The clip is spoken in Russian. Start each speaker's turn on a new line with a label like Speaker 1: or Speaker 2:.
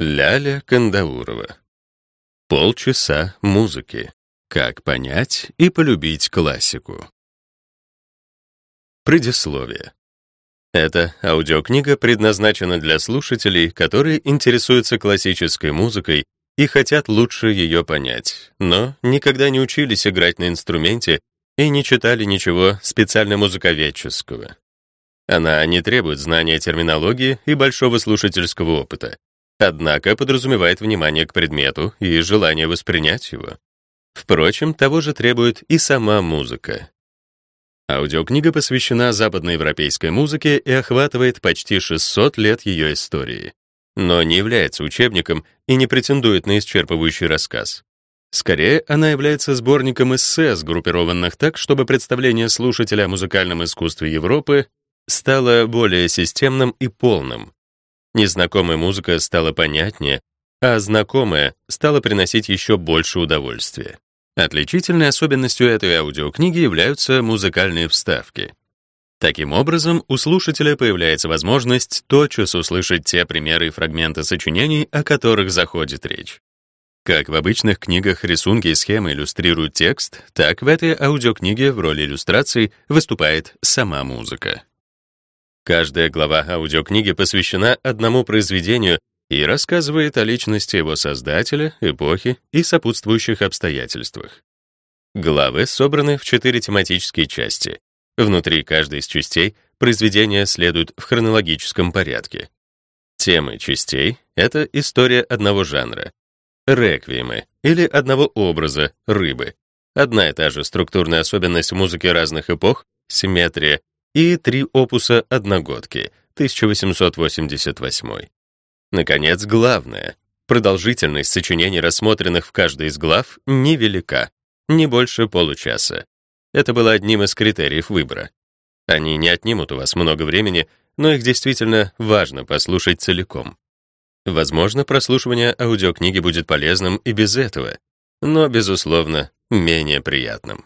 Speaker 1: Ляля Кандаурова. Полчаса музыки. Как понять и полюбить классику. Предисловие. Эта аудиокнига предназначена для слушателей, которые интересуются классической музыкой и хотят лучше ее понять, но никогда не учились играть на инструменте и не читали ничего специально музыковедческого. Она не требует знания терминологии и большого слушательского опыта, однако подразумевает внимание к предмету и желание воспринять его. Впрочем, того же требует и сама музыка. Аудиокнига посвящена западноевропейской музыке и охватывает почти 600 лет ее истории, но не является учебником и не претендует на исчерпывающий рассказ. Скорее, она является сборником эссе, сгруппированных так, чтобы представление слушателя о музыкальном искусстве Европы стало более системным и полным. Незнакомая музыка стала понятнее, а знакомая стала приносить еще больше удовольствия. Отличительной особенностью этой аудиокниги являются музыкальные вставки. Таким образом, у слушателя появляется возможность тотчас услышать те примеры и фрагменты сочинений, о которых заходит речь. Как в обычных книгах рисунки и схемы иллюстрируют текст, так в этой аудиокниге в роли иллюстраций выступает сама музыка. Каждая глава аудиокниги посвящена одному произведению и рассказывает о личности его создателя, эпохи и сопутствующих обстоятельствах. Главы собраны в четыре тематические части. Внутри каждой из частей произведения следуют в хронологическом порядке. Темы частей — это история одного жанра, реквиемы или одного образа, рыбы. Одна и та же структурная особенность музыки разных эпох, симметрия, и три опуса «Одногодки» 1888. Наконец, главное. Продолжительность сочинений, рассмотренных в каждой из глав, невелика, не больше получаса. Это было одним из критериев выбора. Они не отнимут у вас много времени, но их действительно важно послушать целиком. Возможно, прослушивание аудиокниги будет полезным и без этого, но, безусловно, менее приятным.